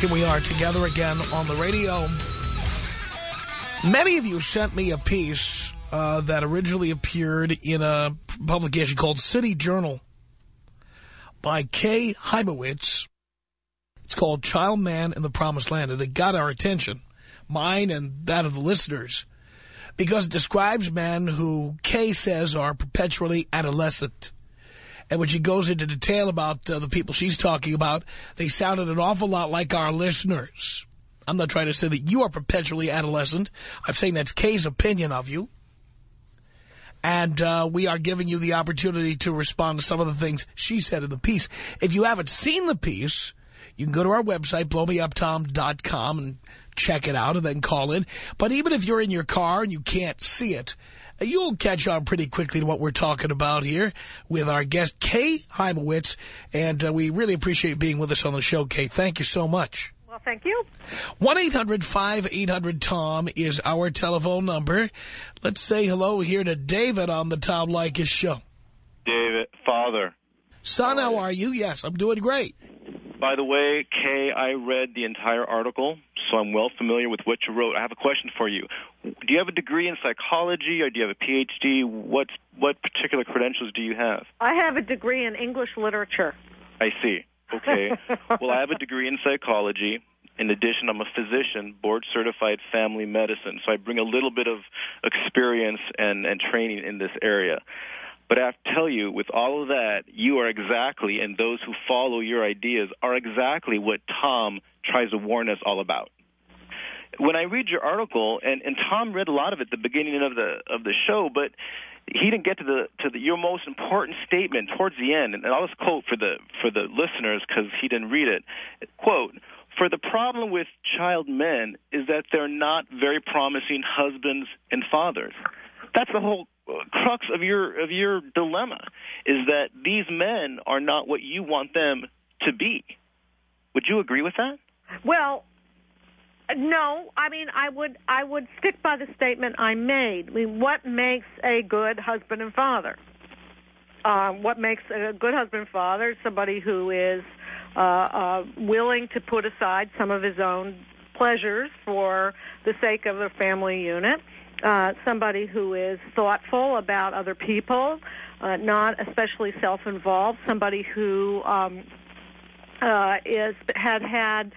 Here we are together again on the radio. Many of you sent me a piece uh, that originally appeared in a publication called City Journal by Kay Hymowitz. It's called Child Man in the Promised Land, and it got our attention, mine and that of the listeners, because it describes men who Kay says are perpetually adolescent. And when she goes into detail about uh, the people she's talking about, they sounded an awful lot like our listeners. I'm not trying to say that you are perpetually adolescent. I'm saying that's Kay's opinion of you. And uh, we are giving you the opportunity to respond to some of the things she said in the piece. If you haven't seen the piece, you can go to our website, blowmeuptom.com, and check it out and then call in. But even if you're in your car and you can't see it, You'll catch on pretty quickly to what we're talking about here with our guest, Kay Hymowitz. And uh, we really appreciate being with us on the show, Kay. Thank you so much. Well, thank you. 1-800-5800-TOM is our telephone number. Let's say hello here to David on the Tom Leykis show. David, father. Son, how are you? Yes, I'm doing great. By the way, Kay, I read the entire article, so I'm well familiar with what you wrote. I have a question for you. Do you have a degree in psychology, or do you have a Ph.D.? What what particular credentials do you have? I have a degree in English literature. I see. Okay. well, I have a degree in psychology. In addition, I'm a physician, board certified family medicine, so I bring a little bit of experience and, and training in this area. But I have to tell you, with all of that, you are exactly, and those who follow your ideas are exactly what Tom tries to warn us all about. When I read your article, and, and Tom read a lot of it at the beginning of the of the show, but he didn't get to the to the your most important statement towards the end, and I'll just quote for the for the listeners because he didn't read it. Quote: For the problem with child men is that they're not very promising husbands and fathers. That's the whole crux of your of your dilemma is that these men are not what you want them to be. Would you agree with that? Well, no. I mean, I would I would stick by the statement I made. I mean, what makes a good husband and father? Um, what makes a good husband and father? Somebody who is uh, uh, willing to put aside some of his own pleasures for the sake of the family unit uh, somebody who is thoughtful about other people, uh, not especially self-involved, somebody who um, uh, is had had,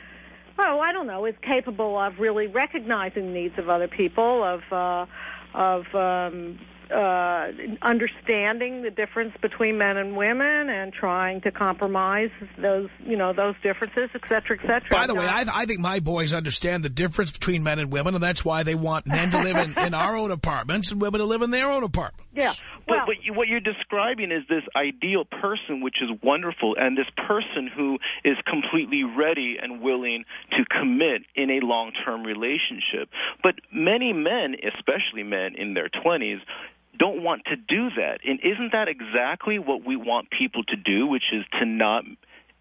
oh, I don't know, is capable of really recognizing the needs of other people, of uh, of um, uh, understanding the difference between men and women and trying to compromise those, you know, those differences, et cetera, et cetera. By the way, I, I think my boys understand the difference between men and women, and that's why they want men to live in, in our own apartments and women to live in their own apartments. Yeah. Well, Well, but you, what you're describing is this ideal person, which is wonderful, and this person who is completely ready and willing to commit in a long-term relationship. But many men, especially men in their 20s, don't want to do that. And isn't that exactly what we want people to do, which is to not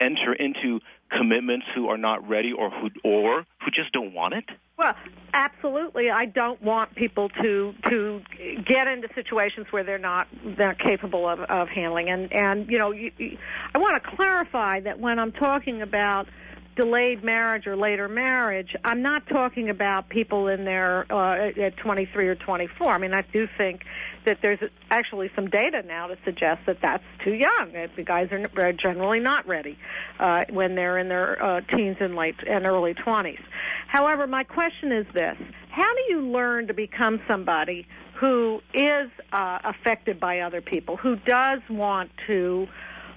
enter into commitments who are not ready or who or who just don't want it? Well, absolutely. I don't want people to to get into situations where they're not they're capable of, of handling. And and you know, you, you, I want to clarify that when I'm talking about delayed marriage or later marriage, I'm not talking about people in their uh, at 23 or 24. I mean, I do think that there's actually some data now to suggest that that's too young. That the guys are generally not ready uh, when they're in their uh, teens and late and early 20s. However, my question is this: How do you learn to become somebody who is uh, affected by other people, who does want to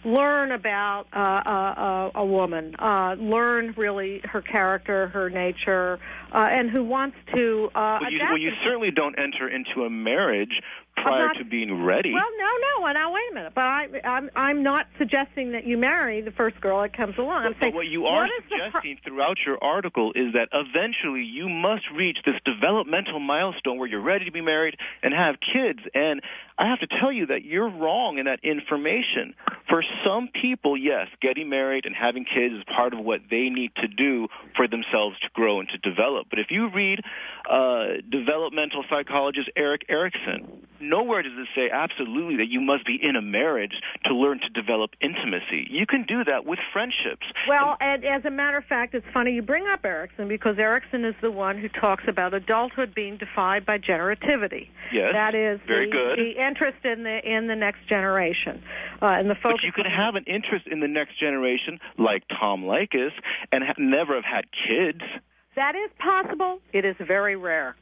learn about uh, uh, a woman, uh, learn really her character, her nature, uh, and who wants to. Uh, well, you, well, you certainly don't enter into a marriage prior not, to being ready. Well, no, no. Now wait a minute. But I, I'm I'm not suggesting that you marry the first girl that comes along. I'm but, saying, but what you are suggesting pro- throughout your article is that eventually you must reach this developmental milestone where you're ready to be married and have kids. And I have to tell you that you're wrong in that information. For some people, yes, getting married and having kids is part of what they need to do for themselves to grow and to develop. But if you read uh, developmental psychologist Erik Erikson, nowhere does it say absolutely that you must be in a marriage to learn to develop intimacy. You can do that with friendships. Well, and as a matter of fact, it's funny you bring up Erikson because Erikson is the one who talks about adulthood being defined by generativity. Yes, that is very the, good. the interest in the in the next generation, uh, and the focus. But you can have an interest in the next generation, like Tom Leykis, and ha- never have had kids. That is possible. It is very rare.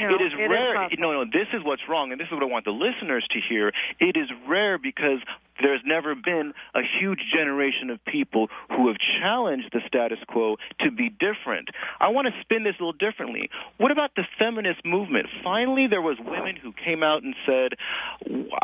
Know, it is it rare. Is no, no, this is what's wrong, and this is what I want the listeners to hear. It is rare because there's never been a huge generation of people who have challenged the status quo to be different. I want to spin this a little differently. What about the feminist movement? Finally, there was women who came out and said,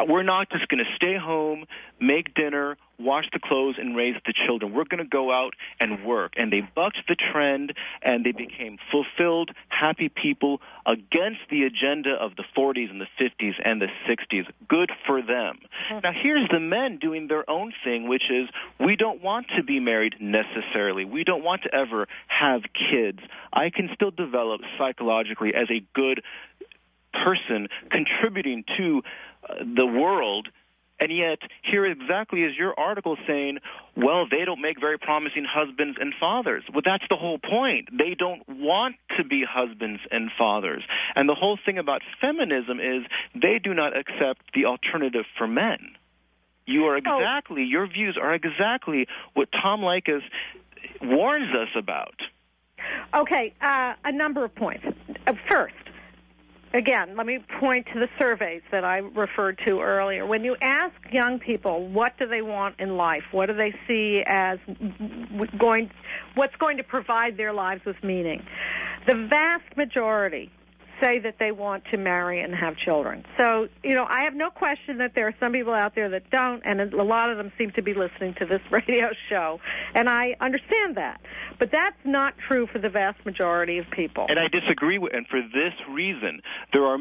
"We're not just going to stay home, make dinner, wash the clothes, and raise the children. We're going to go out and work." And they bucked the trend, and they became fulfilled, happy people against the agenda of the 40s and the 50s and the 60s. Good for them. Mm-hmm. Now, here's the men doing their own thing, which is we don't want to be married necessarily. We don't want to ever have kids. I can still develop psychologically as a good person contributing to uh, the world and yet, here exactly is your article saying, well, they don't make very promising husbands and fathers. Well, that's the whole point. They don't want to be husbands and fathers. And the whole thing about feminism is they do not accept the alternative for men. You are Oh. exactly, your views are exactly what Tom Leykis warns us about. Okay, uh, a number of points. Uh, first, again, let me point to the surveys that I referred to earlier. When you ask young people what do they want in life, what do they see as going, what's going to provide their lives with meaning, the vast majority say that they want to marry and have children. So, you know, I have no question that there are some people out there that don't, and a lot of them seem to be listening to this radio show, and I understand that. But that's not true for the vast majority of people. And I disagree with, and for this reason, there are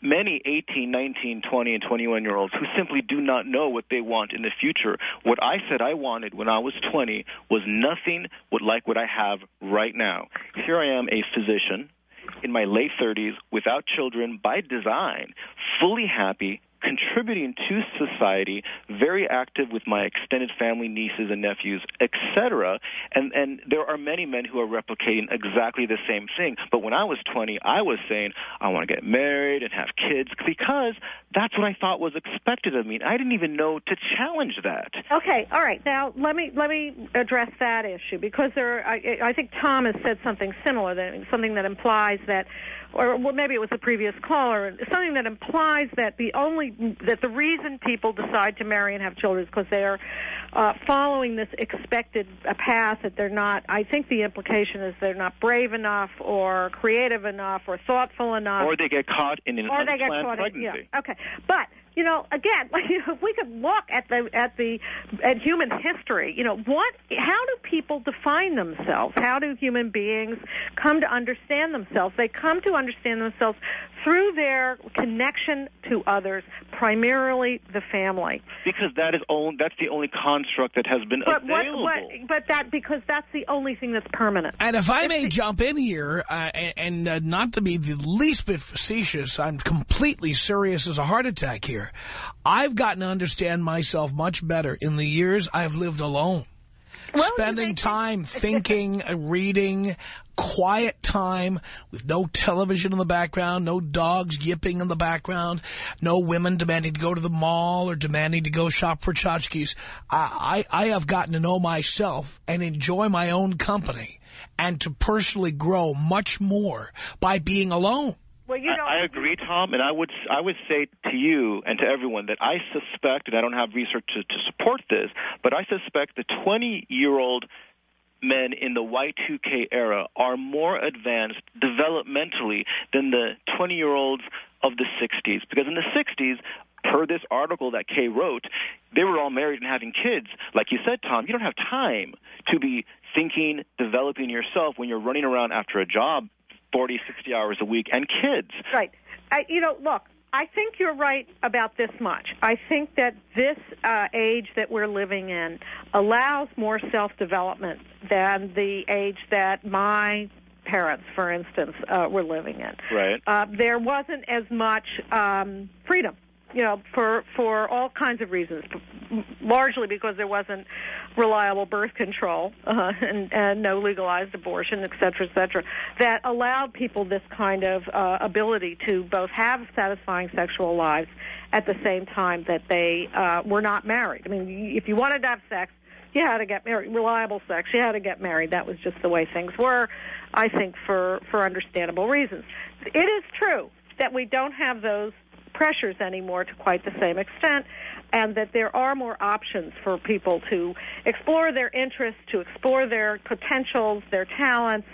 many 18, 19, 20, and 21 year olds who simply do not know what they want in the future. What I said I wanted when I was 20 was nothing would like what I have right now. Here I am, a physician in my late 30s without children by design, fully happy, contributing to society, very active with my extended family, nieces and nephews, etc. And and there are many men who are replicating exactly the same thing. But when I was 20, I was saying I want to get married and have kids because that's what I thought was expected of me. I didn't even know to challenge that. Okay, all right. Now let me let me address that issue because there. I, I think Tom has said something similar, that something that implies that or well, maybe it was the previous caller, something that implies that the only that the reason people decide to marry and have children is because they are uh, following this expected uh, path that they're not. I think the implication is they're not brave enough, or creative enough, or thoughtful enough, or they get caught in an or unplanned they get caught pregnancy. In, yeah. Okay, but you know, again, like, you know, if we could look at the at the at human history, you know, what how do people define themselves? How do human beings come to understand themselves? They come to understand themselves through their connection to others, primarily the family. Because that is only, that's the only construct that has been But what, available. what but that because that's the only thing that's permanent. And if I may the- jump in here, uh, and, and uh, not to be the least bit facetious, I'm completely serious as a heart attack here. I've gotten to understand myself much better in the years I've lived alone. Well, Spending time thinking, uh, reading, quiet time with no television in the background, no dogs yipping in the background, no women demanding to go to the mall or demanding to go shop for tchotchkes. I, I, I have gotten to know myself and enjoy my own company and to personally grow much more by being alone. Well, you know, I, I agree, Tom, and I would I would say to you and to everyone that I suspect, and I don't have research to, to support this, but I suspect the 20 year old men in the Y2K era are more advanced developmentally than the 20 year olds of the 60s, because in the 60s. Per this article that Kay wrote, they were all married and having kids. Like you said, Tom, you don't have time to be thinking, developing yourself when you're running around after a job 40, 60 hours a week and kids. Right. I, you know, look, I think you're right about this much. I think that this uh, age that we're living in allows more self development than the age that my parents, for instance, uh, were living in. Right. Uh, there wasn't as much um, freedom. You know, for for all kinds of reasons, largely because there wasn't reliable birth control uh, and, and no legalized abortion, et cetera, et cetera, that allowed people this kind of uh, ability to both have satisfying sexual lives at the same time that they uh, were not married. I mean, if you wanted to have sex, you had to get married. Reliable sex, you had to get married. That was just the way things were. I think for for understandable reasons. It is true that we don't have those pressures anymore to quite the same extent, and that there are more options for people to explore their interests, to explore their potentials, their talents.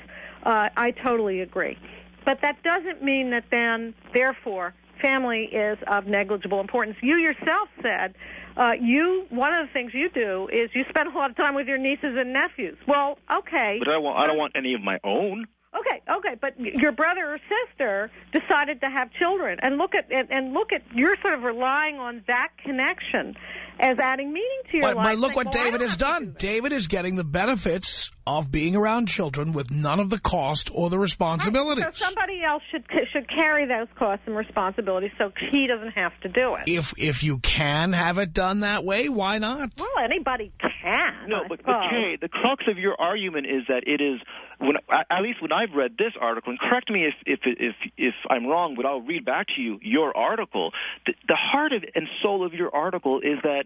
Uh, I totally agree. But that doesn't mean that then, therefore, family is of negligible importance. You yourself said uh, you one of the things you do is you spend a lot of time with your nieces and nephews. Well, okay. But I want I don't want any of my own. Okay, okay, but your brother or sister decided to have children, and look at and, look at you're sort of relying on that connection as adding meaning to your But, life. but look saying, what "Well, David has done. do. David is getting the benefits of being around children with none of the cost or the responsibilities. So somebody else should should carry those costs and responsibilities, so he doesn't have to do it. If if you can have it done that way, why not? Well, anybody can. No, I but, but. Kay, the crux of your argument is that it is when at least when I've read this article, and correct me if if if if I'm wrong, but I'll read back to you your article. The, the heart of and soul of your article is that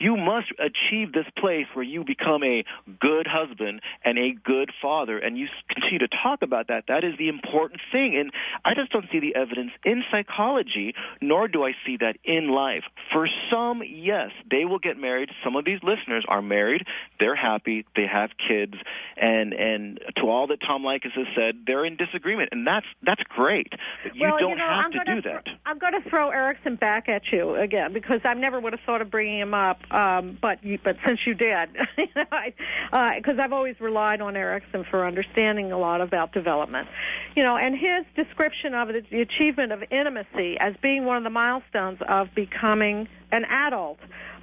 you must achieve this place where you become a good husband and a good father, and you continue to talk about that. That is the important thing, and I just don't see the evidence in psychology, nor do I see that in life. For some, yes, they will get married. Some of these listeners are married, they're happy, they have kids, and and to all that Tom Leykis has said, they're in disagreement, and that's that's great. But you well, don't you know, have I'm to do that. I'm going to throw Erikson back at you again because I never would have thought of bringing him up, um, but you, but since you did, because I've always relied on Erikson for understanding a lot about development, you know, and his description of it, the achievement of intimacy as being one of the milestones of becoming an adult.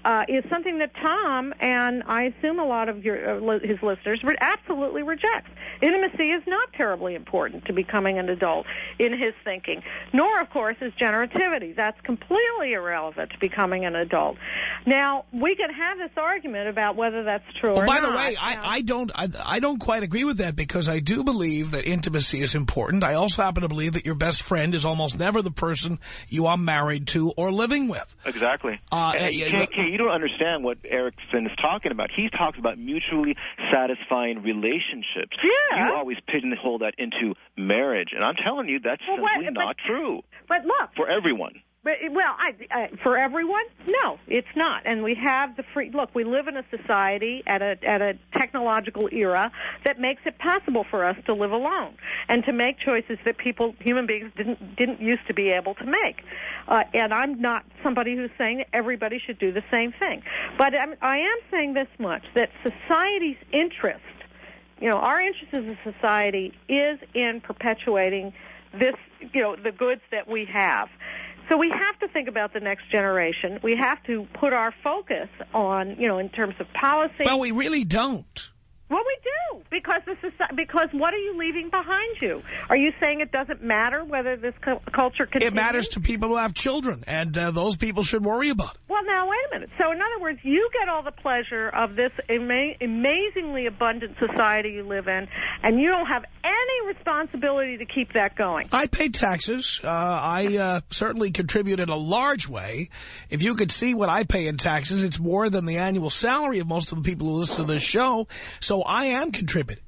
Uh, is something that Tom and I assume a lot of your uh, his listeners re- absolutely rejects. Intimacy is not terribly important to becoming an adult in his thinking, nor, of course, is generativity. That's completely irrelevant to becoming an adult. Now, we can have this argument about whether that's true Well, or by not. the way, Now- I, I don't I, I don't quite agree with that because I do believe that intimacy is important. I also happen to believe that your best friend is almost never the person you are married to or living with. Exactly. Uh, And, yeah, Kay, yeah. Kay, you don't understand what Erikson is talking about. He talks about mutually satisfying relationships. Yeah. You always pigeonhole that into marriage, and I'm telling you that's Well, simply what- but- not true but look, for everyone. But, well, I, I, for everyone, no, it's not. And we have the free. Look, we live in a society at a at a technological era that makes it possible for us to live alone and to make choices that people, human beings, didn't didn't used to be able to make. Uh, and I'm not somebody who's saying that everybody should do the same thing, but I'm, I am saying this much: that society's interest, you know, our interest as a society is in perpetuating this, you know, the goods that we have. So we have to think about the next generation. We have to put our focus on, you know, in terms of policy. Well, we really don't. Well, we do because this is because what are you leaving behind you? Are you saying it doesn't matter whether this cu- culture continues? It matters to people who have children, and uh, those people should worry about it. Well, now wait a minute. So, in other words, you get all the pleasure of this ama- amazingly abundant society you live in, and you don't have any responsibility to keep that going. I pay taxes. Uh, I uh, certainly contribute in a large way. If you could see what I pay in taxes, it's more than the annual salary of most of the people who listen to this show. So I am contributing.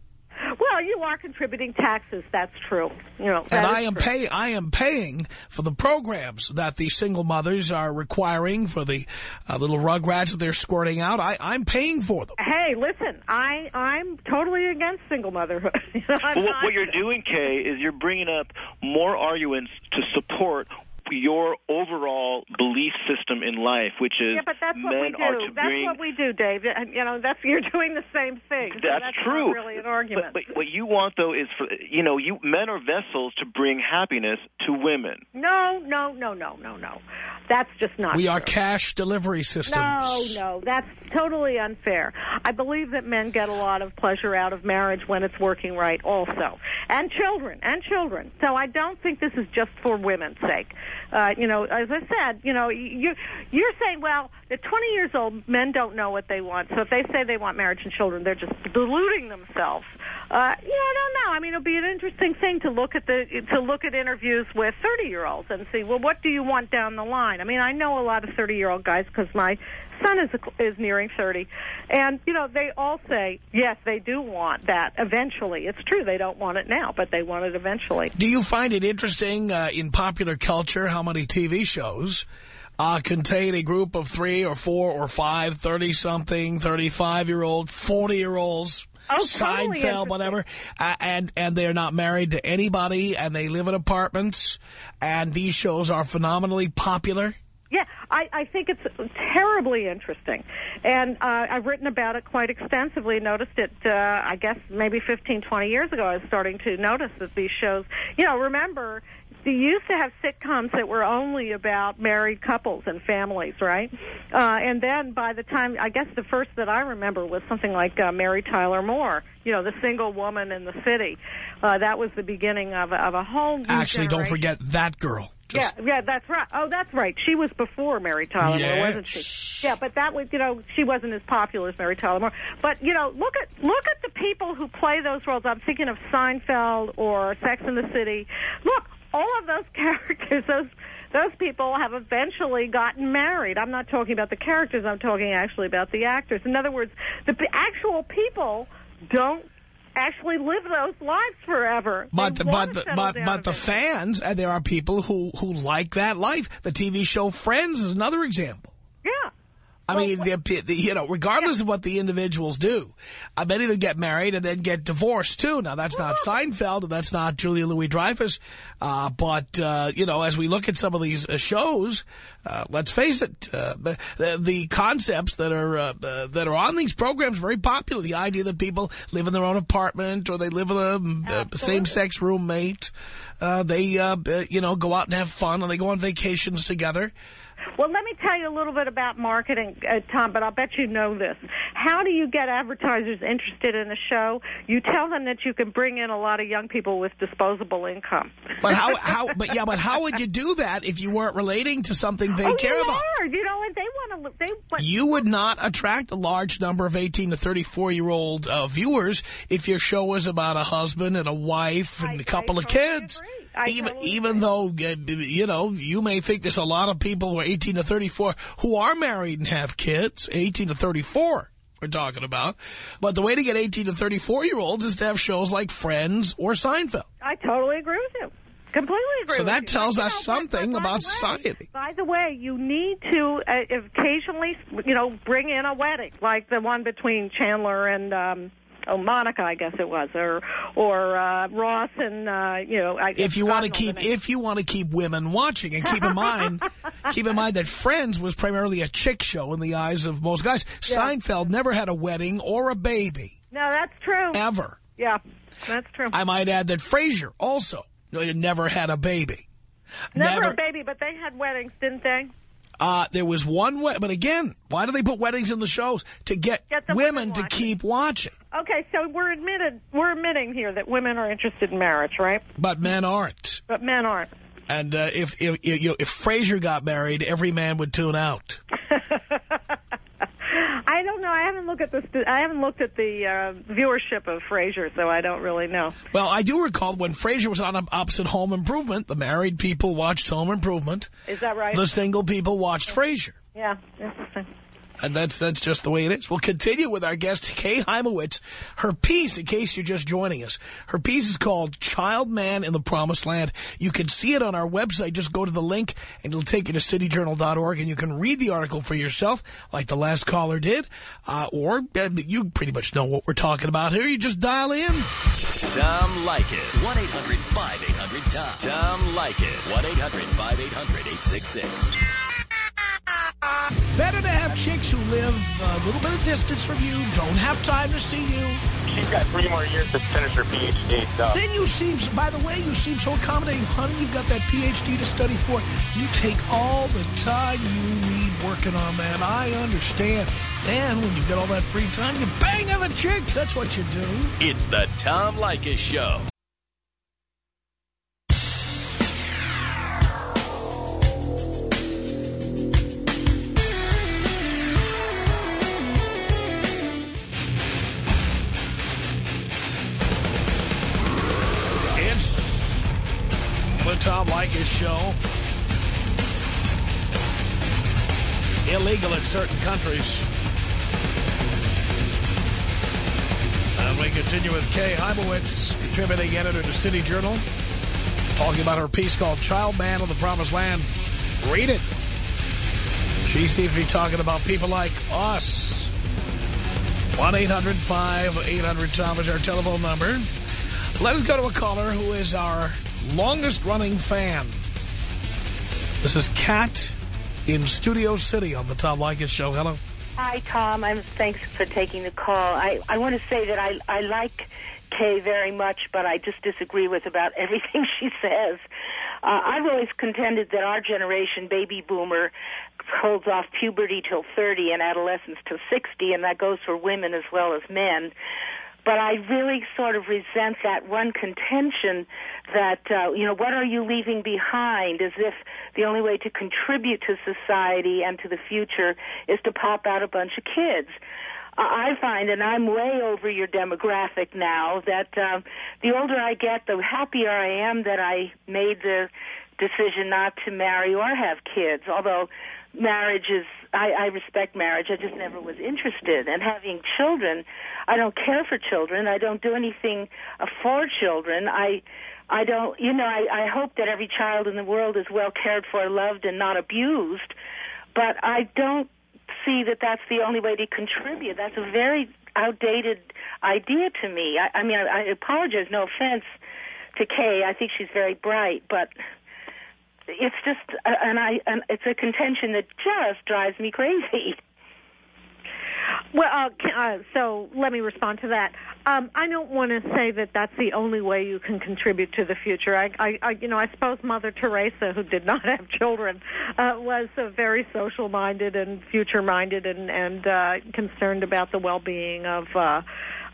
Well, you are contributing taxes. That's true. You know, And I am true. pay I am paying for the programs that the single mothers are requiring for the uh, little rugrats that they're squirting out. I, I'm paying for them. Hey, listen, I I'm totally against single motherhood. You know, I'm what, what you're doing, Kay, is you're bringing up more arguments to support your overall belief system in life, which is Yeah, but that's what men we are do. to That's bring. what we do, Dave. And, You know, that's you're doing the same thing. So That's, that's true. Not really an argument. But, but what you want though is for you know you men are vessels to bring happiness to women. no, no, no, no, no, no. That's just not. We are cash delivery systems. No, no, that's totally unfair. I believe that men get a lot of pleasure out of marriage when it's working right, also, and children, and children. So I don't think this is just for women's sake. Uh, you know, as I said, you know, you you're saying, well, at 20 years old, men don't know what they want. So if they say they want marriage and children, they're just deluding themselves. Uh, you know, I don't know. I mean, it'll be an interesting thing to look at the to look at interviews with 30 year olds and see, well, what do you want down the line? I mean, I know a lot of 30 year old guys because my son is is nearing 30, and you know, they all say yes, they do want that eventually. It's true, they don't want it now, but they want it eventually. Do you find it interesting uh, in popular culture how many TV shows uh, contain a group of three or four or five 30-something, 35-year-old, 40-year-olds, Oh, Seinfeld, interesting. whatever, uh, and, and they're not married to anybody, and they live in apartments, and these shows are phenomenally popular? I, I think it's terribly interesting. And uh, I've written about it quite extensively. Noticed it, uh, I guess, maybe 15, 20 years ago. I was starting to notice that these shows, you know, remember, you used to have sitcoms that were only about married couples and families, right? Uh, and then by the time, I guess the first that I remember was something like uh, Mary Tyler Moore, you know, the single woman in the city. Uh, that was the beginning of, a- of a whole Actually, don't forget that girl. Just, Yeah, yeah, that's right. Oh, that's right. She was before Mary Tyler Moore, wasn't she? Yeah, but that was, you know, she wasn't as popular as Mary Tyler Moore. But you know, look at look at the people who play those roles. I'm thinking of Seinfeld or Sex in the City. Look, all of those characters, those those people have eventually gotten married. I'm not talking about the characters. I'm talking actually about the actors. In other words, the actual people don't actually live those lives forever. But They but the, but but the fans, and there are people who who like that life. The TV show Friends is another example. yeah. I Well, mean, the, the, you know, regardless of what the individuals do, uh, many of them get married and then get divorced too. Now that's not Seinfeld and that's not Julia Louis Dreyfus, uh, but uh, you know, as we look at some of these uh, shows, uh, let's face it, uh, the, the concepts that are uh, uh, that are on these programs are very popular. The idea that people live in their own apartment or they live with a same-sex roommate, uh, they uh, uh, you know go out and have fun and they go on vacations together. Well, let me tell you a little bit about marketing, uh, Tom, but I'll bet you know this. How do you get advertisers interested in a show? You tell them that you can bring in a lot of young people with disposable income. But how, how, but yeah, but how would you do that if you weren't relating to something they oh, care you about? are. You know, and they want to. They but, You would not attract a large number of 18 to 34 year old uh, viewers if your show was about a husband and a wife and I- a couple I of totally kids. agree. I even totally even agree. though uh, you know you may think there's a lot of people who are 18 to 34 who are married and have kids, 18 to 34. We're talking about, but the way to get 18 to 34 year olds is to have shows like Friends or Seinfeld. I totally agree with you. Completely agree. So that tells you us know, something about way- society. By the way, you need to uh, occasionally, you know, bring in a wedding, like the one between Chandler and. um Oh, Monica, I guess it was, or or uh, Ross and uh, you know. I, if you want to keep if you want to keep women watching and keep in mind keep in mind that Friends was primarily a chick show in the eyes of most guys. Seinfeld never had a wedding or a baby no, that's true. ever. Yeah, that's true. I might add that Frasier also never had a baby. never, a baby, but they had weddings, didn't they? Uh, there was one, way, but again, why do they put weddings in the shows? To get, Get the women women to keep watching. Okay, so we're admitted we're admitting here that women are interested in marriage, right? But men aren't. But men aren't. And uh, if, if, if, you know, if Frasier got married, every man would tune out. I don't know. I haven't looked at the st- I haven't looked at the uh, viewership of Frasier, so I don't really know. Well, I do recall when Frasier was on opposite Home Improvement, the married people watched Home Improvement. Is that right? The single people watched Frasier. yeah, interesting. And that's that's just the way it is. We'll continue with our guest, Kay Hymowitz. Her piece, in case you're just joining us, her piece is called Child Man in the Promised Land. You can see it on our website. Just go to the link, and it'll take you to cityjournal.org, and you can read the article for yourself, like the last caller did. Uh, or uh, you pretty much know what we're talking about here. You just dial in. Tom Leykis. 1-800-5800-TOM. Tom Leykis. 1-800-5800-866. Better to have chicks who live a little bit of distance from you, don't have time to see you. She's got three more years to finish her PhD, so. Then you seem, by the way, you seem so accommodating. Honey, you've got that PhD to study for. You take all the time you need working on that. I understand. And when you get all that free time, you bang other chicks. That's what you do. It's the Tom Leykis Show. Tom Leykis Show. Illegal in certain countries. And we continue with Kay Hymowitz, contributing editor to City Journal, talking about her piece called Child Man of the Promised Land. Read it. She seems to be talking about people like us. 1-800-5800-TOM is our telephone number. Let us go to a caller who is our longest-running fan. This is Kat in Studio City on the Tom Leykis Show. Hello. Hi, Tom. I'm thanks for taking the call. I, I want to say that I I like Kay very much, but I just disagree with about everything she says. Uh, I've always contended that our generation, baby boomer, holds off puberty till 30 and adolescence till 60, and that goes for women as well as men. But I really sort of resent that one contention that, uh, you know, what are you leaving behind? As if the only way to contribute to society and to the future is to pop out a bunch of kids. I find, and I'm way over your demographic now, that um, the older I get, the happier I am that I made the decision not to marry or have kids. Although marriage is, I, I respect marriage. I just never was interested. And having children, I don't care for children. I don't do anything uh, for children. I, I don't, you know, I, I hope that every child in the world is well cared for, loved, and not abused. But I don't see that that's the only way to contribute. That's a very outdated idea to me. I, I mean, I, I apologize. No offense to Kay. I think she's very bright, but it's just, uh, and I, and it's a contention that just drives me crazy. Well, uh, ca- uh, so let me respond to that. Um, I don't want to say that that's the only way you can contribute to the future. I, I, I you know, I suppose Mother Teresa, who did not have children, uh, was uh, very social-minded and future-minded and and uh, concerned about the well-being of uh,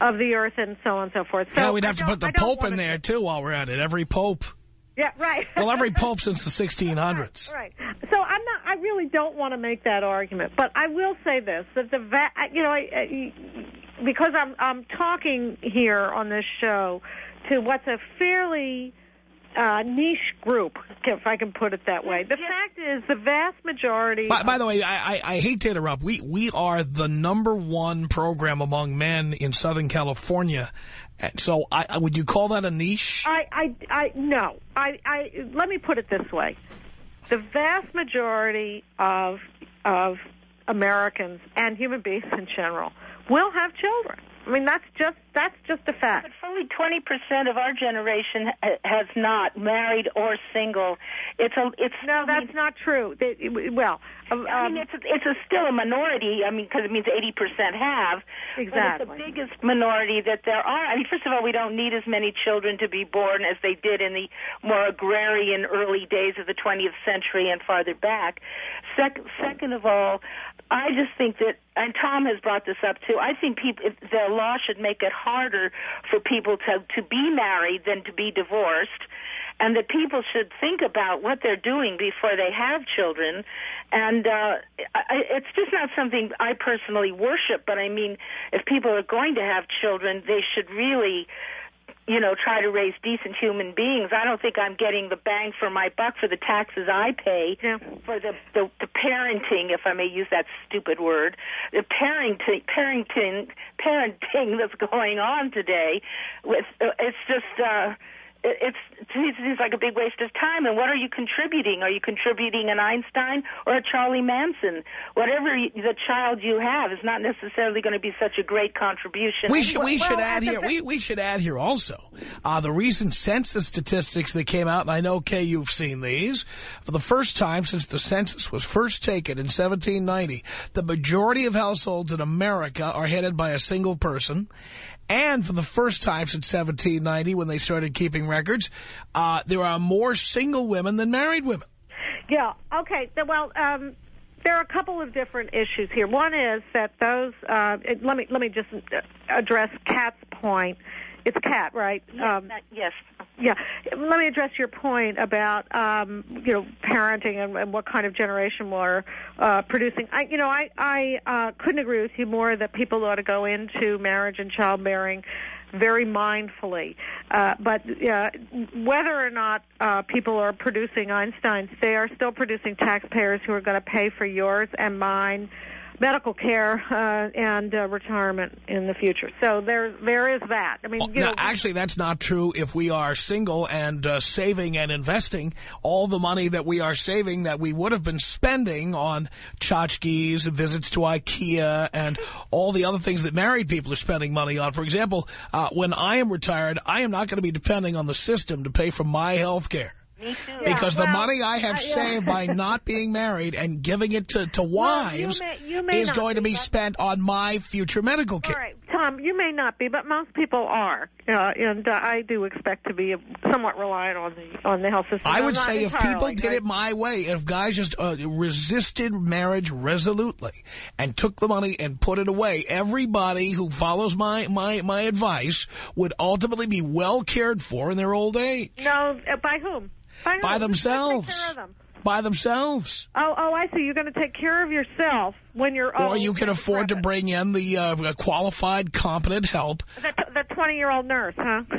of the earth and so on and so forth. So yeah, we'd have to put the Pope in there, too, while we're at it. Every Pope. Yeah, right. Well, every Pope since the 1600s. Right. So I'm not. I really don't want to make that argument, but I will say this: that the va- you know, I, I, because I'm I'm talking here on this show to what's a fairly uh, niche group, if I can put it that way. The fact is, the vast majority. By, by the way, I, I, I hate to interrupt. We we are the number one program among men in Southern California. And So I, I- would you call that a niche? I, I, I, no. I, I, let me put it this way: the vast majority of of Americans and human beings in general will have children. I mean, that's just that's just a fact. But fully 20% of our generation has not married or single. It's a it's No, I that's mean, not true. They, well, um, I mean, it's a, it's a still a minority. I mean, because it means 80% have. Exactly. But it's the biggest minority that there are. I mean, first of all, we don't need as many children to be born as they did in the more agrarian early days of the 20th century and farther back. Sec- second of all, I just think that, and Tom has brought this up too. I think people, if the law should make it harder for people to to be married than to be divorced and that people should think about what they're doing before they have children. And uh, I, it's just not something I personally worship, but I mean, if people are going to have children, they should really you know, try to raise decent human beings. I don't think I'm getting the bang for my buck for the taxes I pay Yeah. for the, the the parenting, if I may use that stupid word, the parenting parenting parenting that's going on today. With uh, it's just. uh it's to me it seems like a big waste of time. And what are you contributing? Are you contributing an Einstein or a Charlie Manson? Whatever you, the child you have is not necessarily going to be such a great contribution. We should we anyway. should well, add here we we should add here also uh, the recent census statistics that came out, and I know Kay you've seen these for the first time since the census was first taken in 1790. The majority of households in America are headed by a single person. And for the first time since 1790, when they started keeping records, uh, there are more single women than married women. Yeah. Okay. Well, um, there are a couple of different issues here. One is that those. Uh, let me let me just address Kat's point. It's Kat, right? Um, Yes, yes. yeah. Let me address your point about um, you know parenting and, and what kind of generation we're uh, producing. I you know I I uh, couldn't agree with you more that people ought to go into marriage and childbearing very mindfully. Uh, but uh, whether or not uh, people are producing Einsteins, they are still producing taxpayers who are going to pay for yours and mine medical care uh, and uh, retirement in the future. So there there is that. I mean, you Now, actually, that's not true if we are single and uh, saving and investing all the money that we are saving that we would have been spending on tchotchkes, visits to Ikea, and all the other things that married people are spending money on. For example, uh, when I am retired, I am not going to be depending on the system to pay for my health care. Me too. Because the well, money I have uh, yeah. saved by not being married and giving it to, to wives may- you may is not going to be, be spent on my future medical care. right, Tom, you may not be, but most people are, uh, and uh, I do expect to be somewhat reliant on the on the health system. I would say if people did it my way, if guys just uh, resisted marriage resolutely and took the money and put it away, everybody who follows my, my, my advice would ultimately be well cared for in their old age. No, uh, by whom? By, whom? By Who's themselves. Take care of them? By themselves. Oh, oh, I see. You're going to take care of yourself when you're old. or you can and afford to bring in the uh, qualified, competent help. The that 20 year old nurse, huh?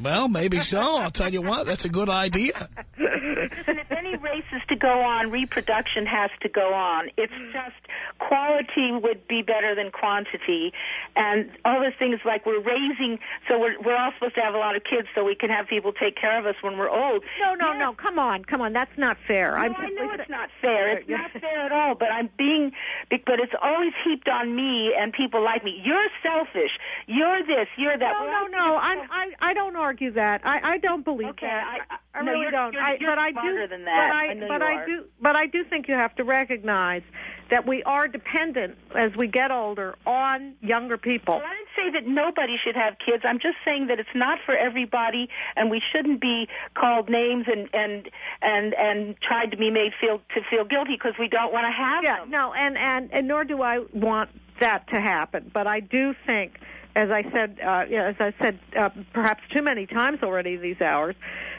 Well, maybe so. I'll tell you what, that's a good idea. Listen, if any race is to go on, reproduction has to go on. It's just quality would be better than quantity, and all those things like we're raising. So we're we're all supposed to have a lot of kids so we can have people take care of us when we're old. no, no, Yes. no. Come on, come on. That's not fair. No, I'm I know it's not fair. It's not fair at all. But I'm being, but it's always heaped on me and people like me. You're selfish. You're this. You're that. No, no, no. I'm, I, I don't argue that. I, I don't believe Okay, that. I- I no, really you're- don't. you're- I, you're but I do. than that. But I, I but I do. But I do think you have to recognize that we are dependent as we get older on younger people. Well, I didn't say that nobody should have kids. I'm just saying that it's not for everybody, and we shouldn't be called names and and and and tried to be made feel to feel guilty because we don't want to have Yeah, them. no, and, and and nor do I want that to happen. But I do think, as I said, uh, you know, as I said, uh, perhaps too many times already these hours,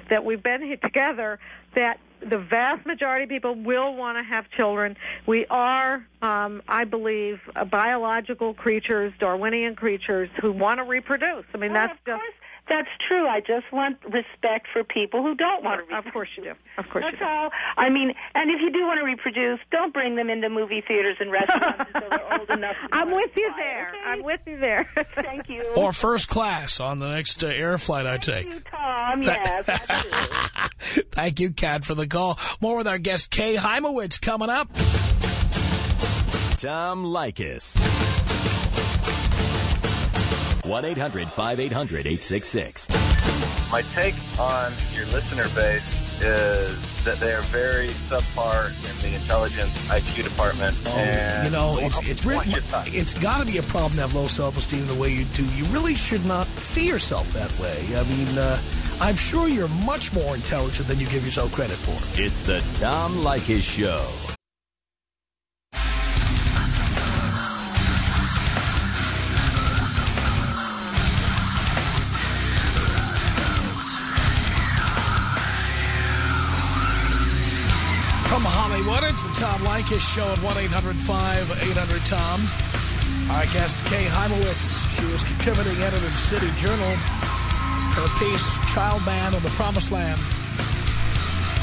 that we've been here together. That the vast majority of people will want to have children. We are, um, I believe, uh, biological creatures, Darwinian creatures who want to reproduce. I mean, that's just. Course, that's true. I just want respect for people who don't want to. Reproduce. Of course you do. Of course you That's do. all. I mean, and if you do want to reproduce, don't bring them into movie theaters and restaurants until they're old enough. To I'm with you outside, there. okay? I'm with you there. Thank you. Or first class on the next uh, air flight I take. Thank you, Tom. Yes, I do. Thank you, Kat, for the call. More with our guest, Kay Hymowitz, coming up. Tom Leykis. 1-800-5800-866. My take on your listener base is that they are very subpar in the intelligence IQ department. and Oh, You know, it's it's really, it's got to be a problem to have low self-esteem the way you do. You really should not see yourself that way. I mean, uh, I'm sure you're much more intelligent than you give yourself credit for. It's the Tom Leykis Show. Tom Leykis Show at 1-800-5800-TOM. Our guest, Kay Hymowitz. She was contributing editor to City Journal. Her piece, Child Man of the Promised Land.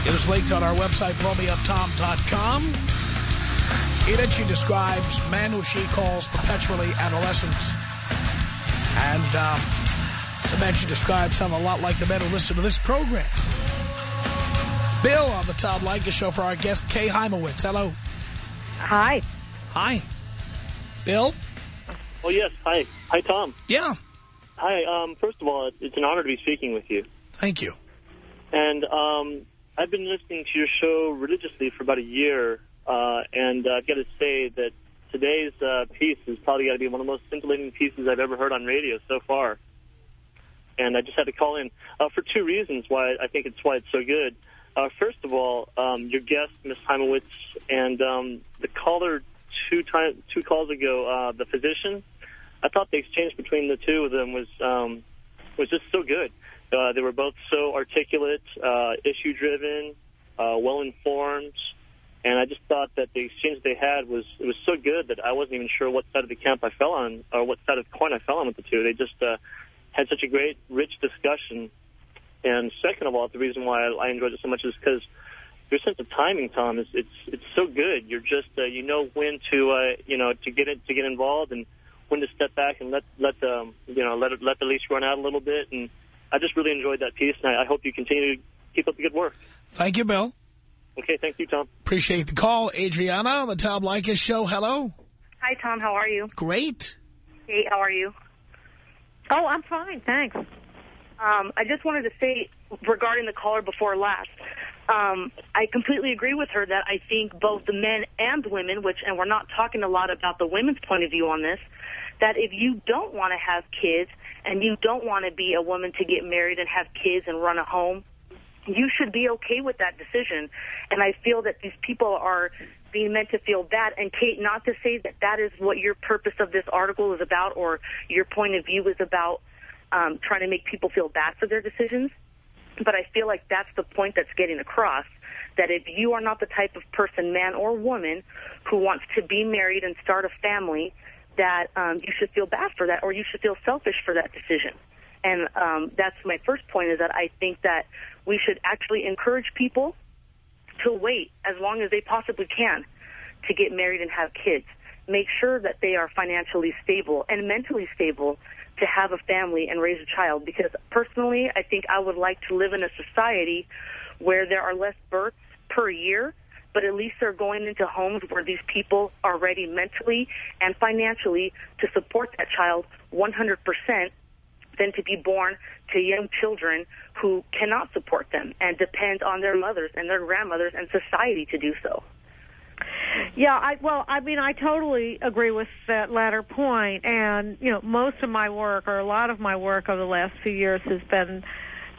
It is linked on our website, blowmeuptom.com. In it, she describes men who she calls perpetually adolescents. And um, the men she describes sound a lot like the men who listen to this program. Bill on the Tom Leykis Show for our guest, Kay Hymowitz. Hello. Hi. Hi. Bill? Oh yes, hi, hi Tom. Yeah. Hi. Um, first of all, it's an honor to be speaking with you. Thank you. And um, I've been listening to your show religiously for about a year, uh, and uh, I've got to say that today's uh, piece is probably got to be one of the most scintillating pieces I've ever heard on radio so far. And I just had to call in uh, for two reasons why I think it's why it's so good. Uh, first of all, um, your guest, Ms. Hymowitz, and um, the caller two time, two calls ago, uh, the physician. I thought the exchange between the two of them was um, was just so good. Uh, they were both so articulate, uh, issue driven, uh, well informed, and I just thought that the exchange they had was it was so good that I wasn't even sure what side of the camp I fell on or what side of the coin I fell on with the two. They just uh, had such a great, rich discussion. And second of all, the reason why I, I enjoyed it so much is because your sense of timing, Tom, is it's it's so good. You're just uh, you know when to uh, you know to get it to get involved and when to step back and let let um you know let it, let the leash run out a little bit. And I just really enjoyed that piece, and I, I hope you continue to keep up the good work. Thank you, Bill. Okay, thank you, Tom. Appreciate the call. Adriana on the Tom Leykis Show. Hello. Hi, Tom. How are you? Great. Hey, how are you? Oh, I'm fine, thanks. Um, I just wanted to say regarding the caller before last, um, I completely agree with her that I think both the men and the women, which, and we're not talking a lot about the women's point of view on this, that if you don't want to have kids and you don't want to be a woman to get married and have kids and run a home, you should be okay with that decision. And I feel that these people are being meant to feel bad. And Kate, not to say that that is what your purpose of this article is about or your point of view is about um, trying to make people feel bad for their decisions. But I feel like that's the point that's getting across, that if you are not the type of person, man or woman, who wants to be married and start a family, that um, you should feel bad for that or you should feel selfish for that decision. And um, that's my first point is that I think that we should actually encourage people to wait as long as they possibly can to get married and have kids. Make sure that they are financially stable and mentally stable to have a family and raise a child. Because personally, I think I would like to live in a society where there are less births per year, but at least they're going into homes where these people are ready mentally and financially to support that child 100% than to be born to young children who cannot support them and depend on their mothers and their grandmothers and society to do so. Yeah, I well, I mean, I totally agree with that latter point, and you know, most of my work or a lot of my work over the last few years has been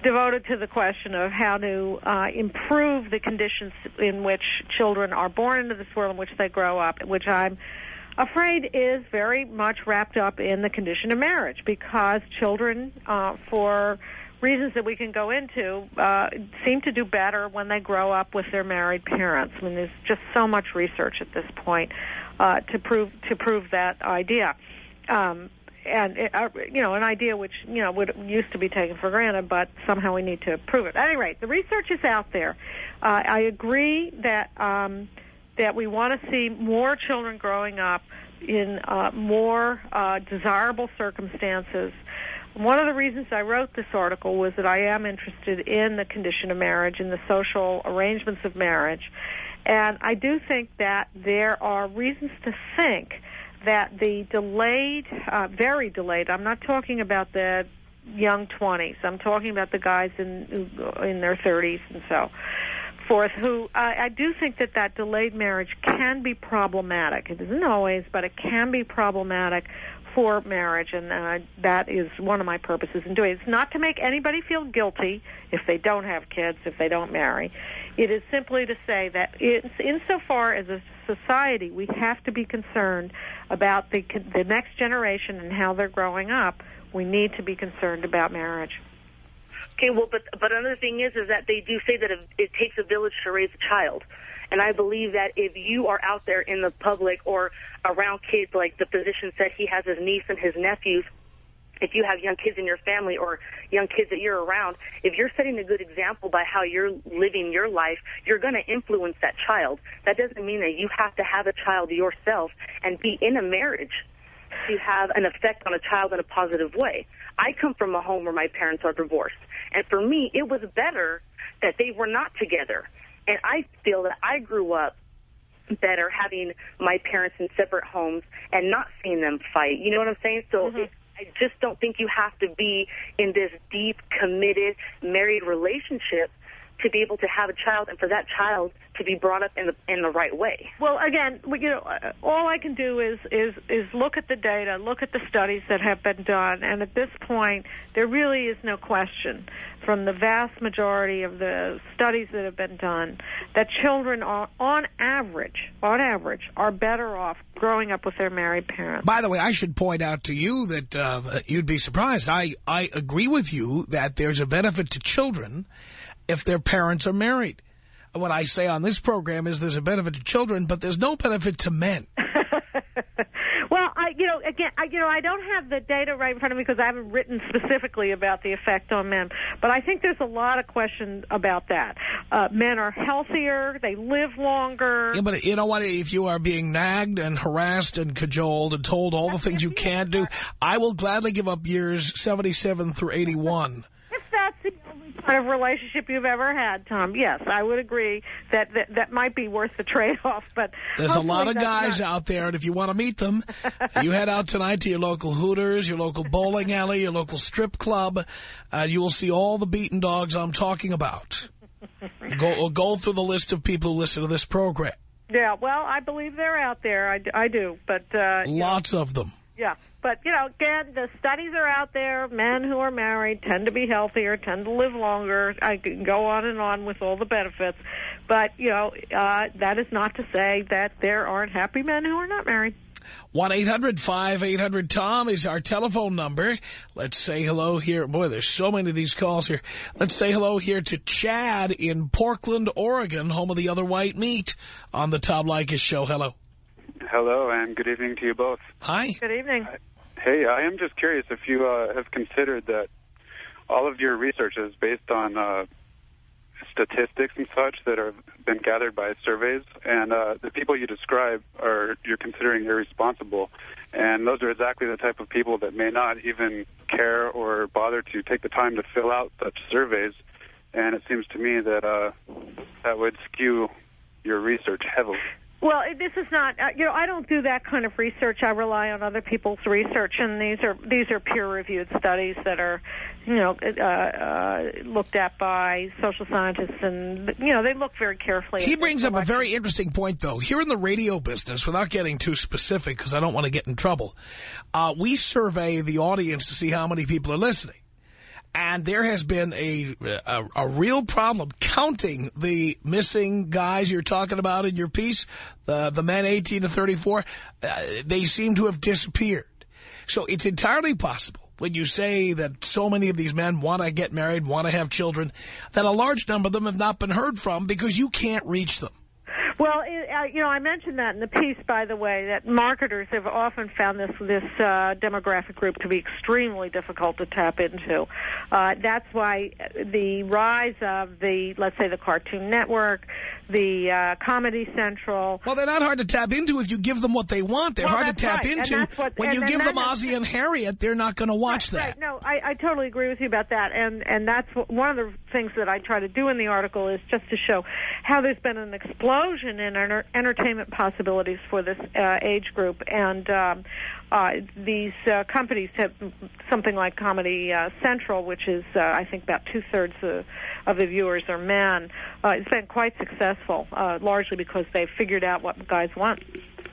devoted to the question of how to uh, improve the conditions in which children are born into this world in which they grow up, which I'm afraid is very much wrapped up in the condition of marriage because children, uh, for reasons that we can go into, uh, seem to do better when they grow up with their married parents. I mean, there's just so much research at this point uh, to prove to prove that idea. Um, and it, uh, you know, an idea which you know would used to be taken for granted, but somehow we need to prove it. At any rate, the research is out there. Uh, I agree that um, that we want to see more children growing up in uh, more uh, desirable circumstances. One of the reasons I wrote this article was that I am interested in the condition of marriage and the social arrangements of marriage. And I do think that there are reasons to think that the delayed, uh, very delayed, I'm not talking about the young 20s. I'm talking about the guys in in their 30s and so forth who uh, I do think that that delayed marriage can be problematic. It isn't always, but it can be problematic for marriage, and uh, that is one of my purposes in doing it. It's not to make anybody feel guilty if they don't have kids, if they don't marry. It is simply to say that it's, insofar as a society, we have to be concerned about the the next generation and how they're growing up. We need to be concerned about marriage. Okay, well, but but another thing is is that they do say that it takes a village to raise a child. And I believe that if you are out there in the public or around kids, like the physician said he has his niece and his nephews, if you have young kids in your family or young kids that you're around, if you're setting a good example by how you're living your life, you're going to influence that child. That doesn't mean that you have to have a child yourself and be in a marriage to have an effect on a child in a positive way. I come from a home where my parents are divorced. And for me, it was better that they were not together. And I feel that I grew up better having my parents in separate homes and not seeing them fight. You know what I'm saying? So mm-hmm. it, I just don't think you have to be in this deep, committed, married relationship to be able to have a child and for that child to be brought up in the in the right way. Well, again, you know, uh, all I can do is is is look at the data, look at the studies that have been done, and at this point, there really is no question from the vast majority of the studies that have been done that children are on average, on average, are better off growing up with their married parents. By the way, I should point out to you that uh, you'd be surprised. I I agree with you that there's a benefit to children if their parents are married. What I say on this program is there's a benefit to children, but there's no benefit to men. well, I, you know, again, I, you know, I don't have the data right in front of me because I haven't written specifically about the effect on men. But I think there's a lot of questions about that. Uh, men are healthier; they live longer. Yeah, but you know what? If you are being nagged and harassed and cajoled and told all the things you can't do, I will gladly give up years 77 through 81 kind of relationship you've ever had, Tom. Yes, I would agree that that, that might be worth the trade-off. But There's a lot of guys not. out there, and if you want to meet them, you head out tonight to your local Hooters, your local bowling alley, your local strip club, and you will see all the beaten dogs I'm talking about. go, go through the list of people who listen to this program. Yeah, well, I believe they're out there. I, I do, but... Uh, Lots know. of them. Yeah, but, you know, again, the studies are out there. Men who are married tend to be healthier, tend to live longer. I can go on and on with all the benefits. But, you know, uh, that is not to say that there aren't happy men who are not married. 1-800-5800-TOM is our telephone number. Let's say hello here. Boy, there's so many of these calls here. Let's say hello here to Chad in Portland, Oregon, home of the other white meat on the Tom Leykis show. Hello. Hello, and good evening to you both. Hi. Good evening. Hey, I am just curious if you uh, have considered that all of your research is based on uh, statistics and such that have been gathered by surveys, and uh, the people you describe are you're considering irresponsible, and those are exactly the type of people that may not even care or bother to take the time to fill out such surveys, and it seems to me that uh, that would skew your research heavily. Well, this is not. Uh, you know, I don't do that kind of research. I rely on other people's research, and these are these are peer-reviewed studies that are, you know, uh, uh, looked at by social scientists, and you know, they look very carefully. He brings up a very interesting point, though. Here in the radio business, without getting too specific, because I don't want to get in trouble, uh, we survey the audience to see how many people are listening. And there has been a, a, a real problem counting the missing guys you're talking about in your piece, the the men 18 to 34. Uh, they seem to have disappeared. So it's entirely possible when you say that so many of these men want to get married, want to have children, that a large number of them have not been heard from because you can't reach them. Well, it, uh, you know, I mentioned that in the piece, by the way, that marketers have often found this this uh, demographic group to be extremely difficult to tap into. Uh, that's why the rise of the, let's say, the Cartoon Network, the uh, Comedy Central. Well, they're not hard to tap into if you give them what they want. They're well, hard to tap right. into. What, when you give them Ozzie and Harriet, they're not going to watch right, that. Right. No, I, I totally agree with you about that. And, and that's one of the things that I try to do in the article is just to show how there's been an explosion explosion in enter- entertainment possibilities for this uh, age group, and um, uh, these uh, companies have something like Comedy uh, Central, which is uh, I think about two thirds of, of the viewers are men. Uh, it's been quite successful, uh, largely because they've figured out what guys want.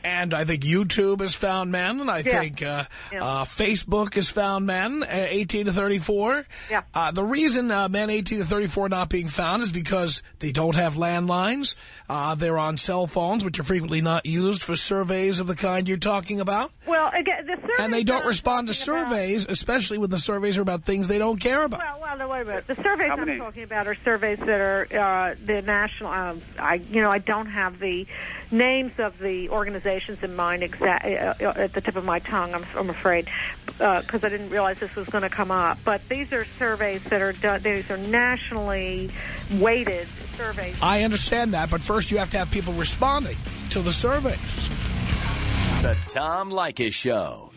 And I think YouTube has found men, and I Yeah. think uh, Yeah. uh, Facebook has found men, uh, 18 to 34. Yeah. Uh, the reason uh, men 18 to 34 are not being found is because they don't have landlines. Uh, they're on cell phones, which are frequently not used for surveys of the kind you're talking about. Well, again, the surveys And they don't respond to talking about- surveys, especially when the surveys are about things they don't care about. Well, well, no, wait a minute. The surveys I'm talking about are surveys that are uh, the national. Um, I, you know, I don't have the names of the organizations in mind exact uh, uh, at the tip of my tongue. I'm, I'm afraid because I didn't realize this was going to come up. But these are surveys that are done. These are nationally weighted surveys. I understand that, but first you have to have people responding to the surveys. The Tom Leykis Show.